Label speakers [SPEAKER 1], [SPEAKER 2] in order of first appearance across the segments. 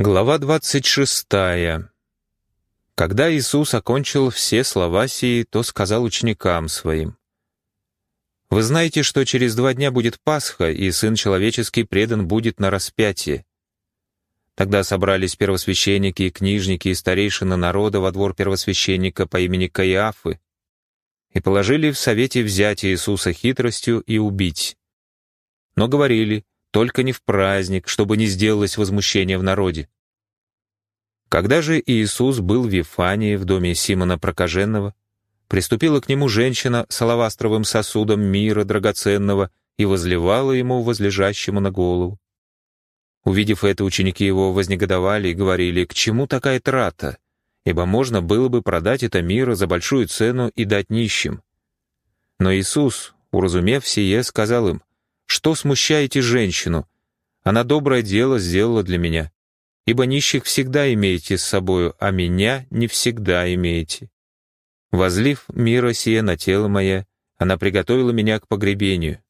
[SPEAKER 1] Глава 26. Когда Иисус окончил все слова сии, то сказал ученикам своим, «Вы знаете, что через два дня будет Пасха, и Сын Человеческий предан будет на распятие». Тогда собрались первосвященники и книжники и старейшины народа во двор первосвященника по имени Каиафы и положили в совете взять Иисуса хитростью и убить. Но говорили, только не в праздник, чтобы не сделалось возмущение в народе. Когда же Иисус был в Вифании, в доме Симона Прокаженного, приступила к нему женщина с алавастровым сосудом мира драгоценного и возливала ему, возлежащему на голову. Увидев это, ученики его вознегодовали и говорили, «К чему такая трата? Ибо можно было бы продать это мира за большую цену и дать нищим». Но Иисус, уразумев сие, сказал им, что смущаете женщину? Она доброе дело сделала для меня. Ибо нищих всегда имеете с собою, а меня не всегда имеете. Возлив мира сие на тело мое, она приготовила меня к погребению.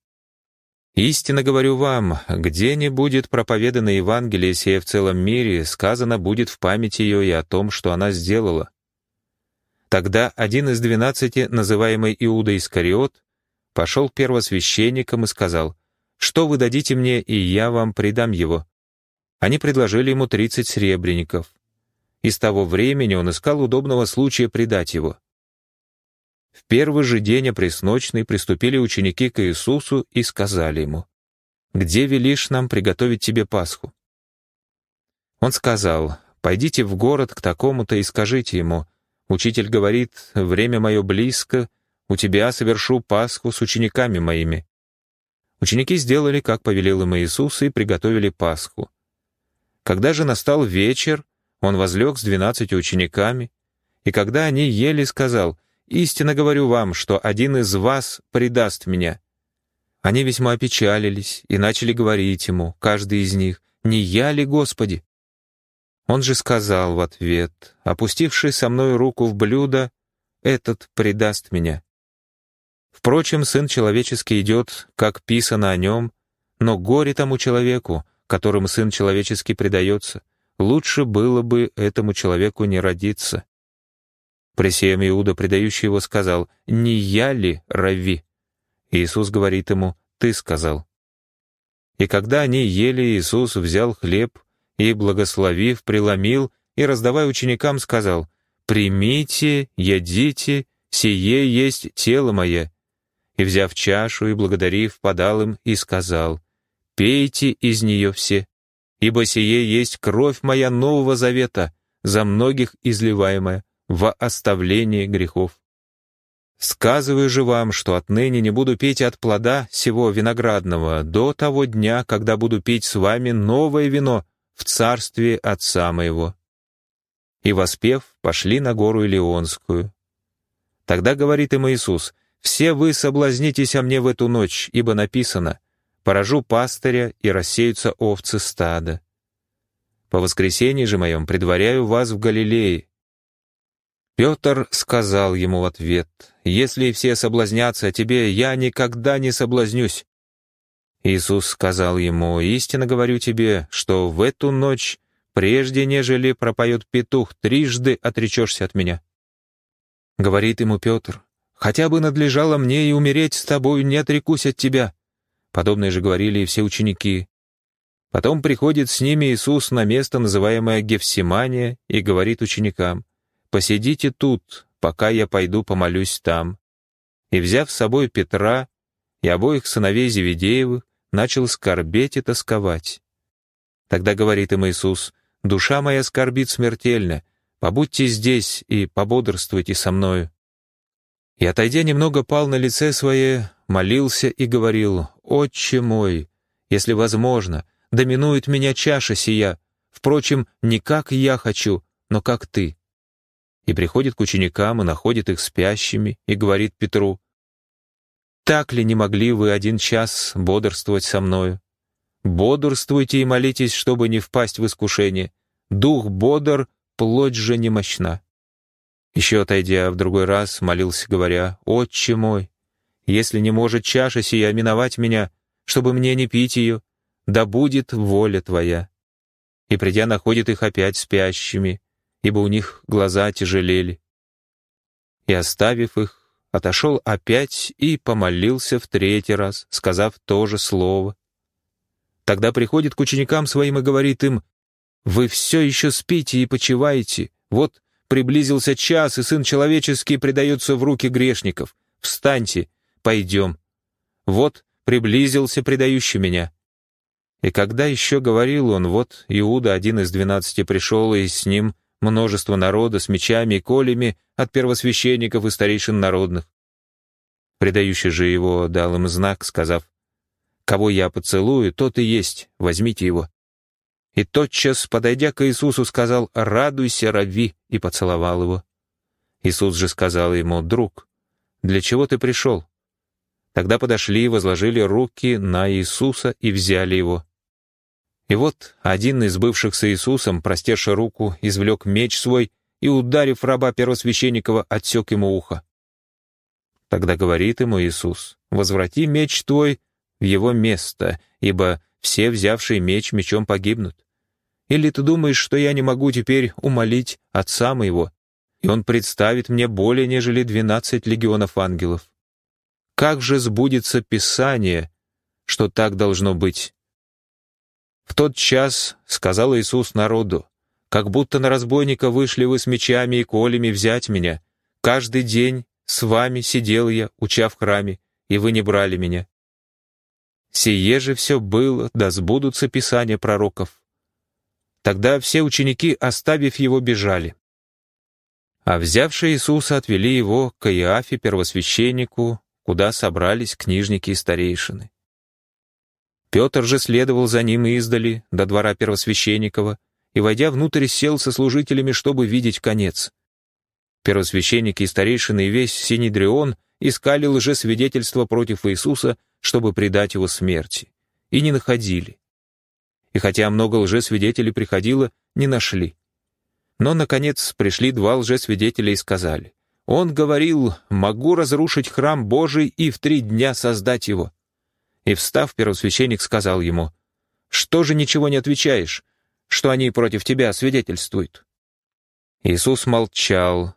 [SPEAKER 1] Истинно говорю вам, где не будет проповедано Евангелие сие в целом мире, сказано будет в память ее и о том, что она сделала. Тогда один из двенадцати, называемый Иуда Искариот, пошел к первосвященникам и сказал, что вы дадите мне, и я вам придам его». Они предложили ему тридцать сребреников. И с того времени он искал удобного случая предать его. В первый же день опресночный приступили ученики к Иисусу и сказали ему, «Где велишь нам приготовить тебе Пасху?» Он сказал, «Пойдите в город к такому-то и скажите ему, Учитель говорит, время мое близко, у тебя совершу Пасху с учениками моими. Ученики сделали, как повелел им Иисус, и приготовили Пасху. Когда же настал вечер, он возлег с двенадцатью учениками, и когда они ели, сказал, «Истинно говорю вам, что один из вас предаст меня». Они весьма опечалились и начали говорить ему, каждый из них, «Не я ли, Господи?» Он же сказал в ответ, опустивший со мной руку в блюдо, «Этот предаст меня». Впрочем, Сын Человеческий идет, как писано о нем, но горе тому человеку, которому Сын Человеческий предается. Лучше было бы этому человеку не родиться. Пресеем Иуда, предающий его, сказал, «Не я ли, Рави?» Иисус говорит ему, «Ты сказал». И когда они ели, Иисус взял хлеб и, благословив, преломил и, раздавая ученикам, сказал, «Примите, едите, сие есть тело мое, и, взяв чашу и благодарив, подал им и сказал, «Пейте из нее все, ибо сие есть кровь моя нового завета, за многих изливаемая, во оставление грехов. Сказываю же вам, что отныне не буду пить от плода сего виноградного до того дня, когда буду пить с вами новое вино в царстве Отца моего». И, воспев, пошли на гору Илионскую. Тогда говорит им Иисус, все вы соблазнитесь о мне в эту ночь, ибо написано, поражу пастыря, и рассеются овцы стада. По воскресенье же моем предваряю вас в Галилее. Петр сказал ему в ответ, «Если все соблазнятся о тебе, я никогда не соблазнюсь». Иисус сказал ему, «Истинно говорю тебе, что в эту ночь, прежде нежели пропоет петух, трижды отречешься от меня». Говорит ему Петр, Хотя бы надлежало мне и умереть с тобою, не отрекусь от тебя». Подобное же говорили и все ученики. Потом приходит с ними Иисус на место, называемое Гефсимания, и говорит ученикам, «Посидите тут, пока я пойду помолюсь там». И, взяв с собой Петра и обоих сыновей Зеведеевых, начал скорбеть и тосковать. Тогда говорит им Иисус, «Душа моя скорбит смертельно, побудьте здесь и пободрствуйте со мною». И, отойдя немного, пал на лице свое, молился и говорил, «Отче мой, если возможно, доминует меня чаша сия, впрочем, не как я хочу, но как ты». И приходит к ученикам и находит их спящими, и говорит Петру, «Так ли не могли вы один час бодрствовать со мною? Бодрствуйте и молитесь, чтобы не впасть в искушение. Дух бодр, плоть же немощна». Еще отойдя в другой раз, молился, говоря, «Отче мой, если не может чаша сия миновать меня, чтобы мне не пить ее, да будет воля Твоя». и, придя, находит их опять спящими, ибо у них глаза тяжелели. И, оставив их, отошел опять и помолился в третий раз, сказав то же слово. Тогда приходит к ученикам своим и говорит им, «Вы все еще спите и почиваете. Вот приблизился час, и Сын Человеческий предается в руки грешников. Встаньте, пойдем. Вот приблизился предающий меня». И когда еще говорил он, вот Иуда, один из двенадцати, пришел, и с ним множество народа с мечами и колями от первосвященников и старейшин народных. Предающий же его дал им знак, сказав, «Кого я поцелую, тот и есть, возьмите его». И тотчас, подойдя к Иисусу, сказал, «Радуйся, Рави», и поцеловал его. Иисус же сказал ему, «Друг, для чего ты пришел?» Тогда подошли и возложили руки на Иисуса и взяли его. И вот один из бывших с Иисусом, простерши руку, извлек меч свой и, ударив раба первосвященникова, отсек ему ухо. Тогда говорит ему Иисус, «Возврати меч твой в его место, ибо все, взявшие меч, мечом погибнут. Или ты думаешь, что я не могу теперь умолить Отца моего, и он представит мне более, нежели двенадцать легионов ангелов? Как же сбудется Писание, что так должно быть?» В тот час сказал Иисус народу, «Как будто на разбойника вышли вы с мечами и колями взять меня. Каждый день с вами сидел я, уча в храме, и вы не брали меня. Сие же все было, да сбудутся писания пророков». Тогда все ученики, оставив его, бежали. А взявшие Иисуса отвели его к Иафе, первосвященнику, куда собрались книжники и старейшины. Петр же следовал за ним издали, до двора Первосвященникова, и, войдя внутрь, сел со служителями, чтобы видеть конец. Первосвященники и старейшины и весь Синедрион искали лжесвидетельства против Иисуса, чтобы предать его смерти, и не находили. И хотя много лжесвидетелей приходило, не нашли. Но, наконец, пришли два лжесвидетеля и сказали, «Он говорил, могу разрушить храм Божий и в три дня создать его». И, встав, первосвященник сказал ему, «Что же ничего не отвечаешь, что они против тебя свидетельствуют?» Иисус молчал.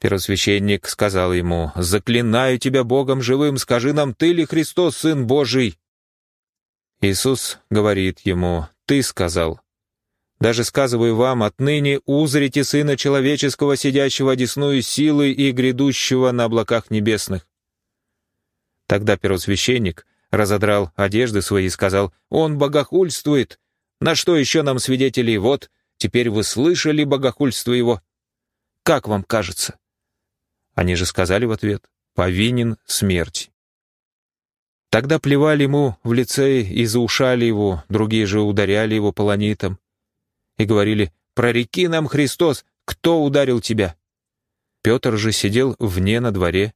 [SPEAKER 1] Первосвященник сказал ему, «Заклинаю тебя Богом живым, скажи нам, ты ли Христос, Сын Божий?» Иисус говорит ему, «Ты сказал». Даже сказываю вам, отныне узрите Сына Человеческого, сидящего одесную силы и грядущего на облаках небесных. Тогда первосвященник, разодрал одежды свои и сказал, «Он богохульствует! На что еще нам свидетели? Вот, теперь вы слышали богохульство его. Как вам кажется?» Они же сказали в ответ, «Повинен смерти». Тогда плевали ему в лице и заушали его, другие же ударяли его полонитом и говорили, «Прореки нам, Христос, кто ударил тебя?» Петр же сидел вне на дворе,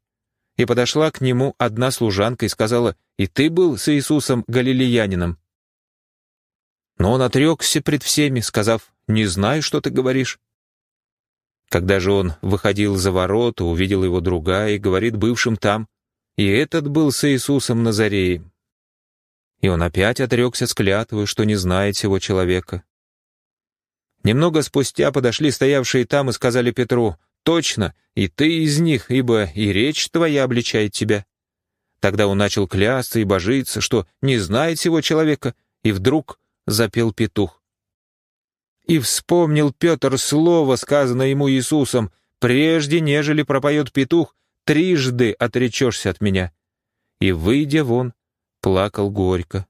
[SPEAKER 1] и подошла к нему одна служанка и сказала, «И ты был с Иисусом Галилеянином?» Но он отрекся пред всеми, сказав, «Не знаю, что ты говоришь». Когда же он выходил за ворота, увидел его другая и говорит бывшим там, «И этот был с Иисусом Назареем». И он опять отрекся с клятвой, что не знает сего человека. Немного спустя подошли стоявшие там и сказали Петру, Точно, и ты из них, ибо и речь твоя обличает тебя». Тогда он начал клясться и божиться, что не знает всего человека, и вдруг запел петух. И вспомнил Петр слово, сказанное ему Иисусом, «Прежде, нежели пропоет петух, трижды отречешься от меня». И, выйдя вон, плакал горько.